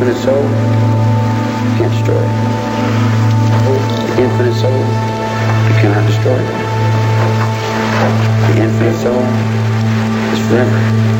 infinite soul can't destroy it. The infinite soul, you cannot destroy it. The infinite soul is forever.